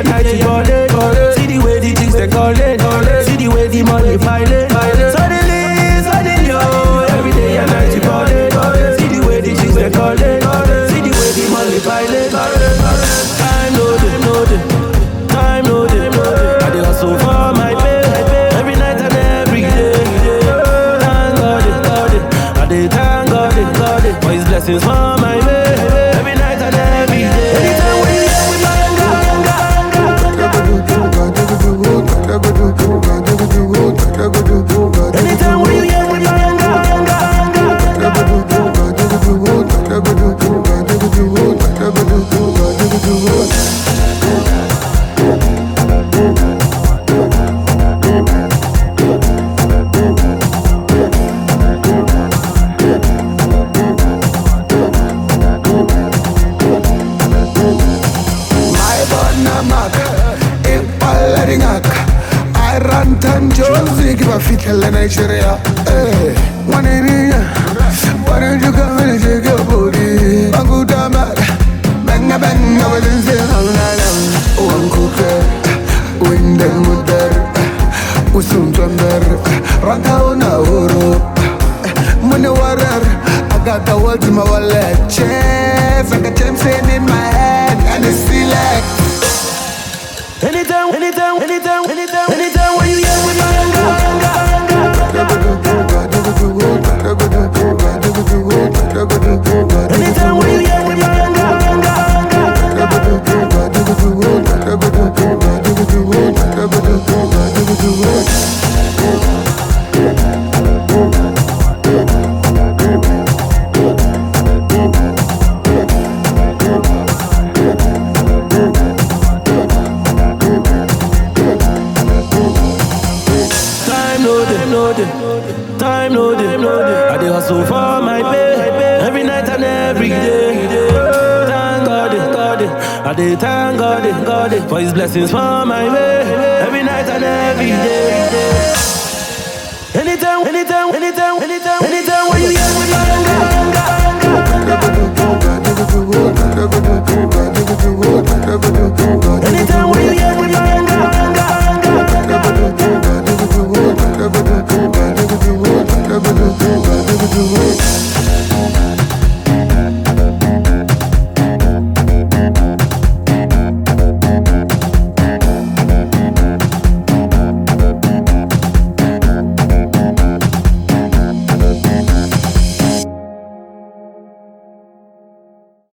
and night you ball eh, it. Eh. See the way the things they call eh, it. See the way the money pile it. Suddenly, suddenly, oh, every day and night you ball it. See the way the things they call it. See the way the money pile it. Time no day. Time no day. I dey hustle for my pay. Every night and every day. Thank God, God, I thank God, God for His blessings for my bona mak e palla di ngaka I run tan Josie che va fitlhella Nigeria. Eh, waneninya shake your body. Maguda maka Benga benga walinse hamnalam Wankuke Windel mudar Usum tuandar Ranta una uru Money water I got the world in my wallet. Chest I got James in my head anytime, anytime, anytime, anytime, anytime when you hear with my anger, anytime Time day. Time day. I dey hustle for my pay. Every night and every day. Thank God, God. I dey thank God, God. For His blessings for my way. Every the words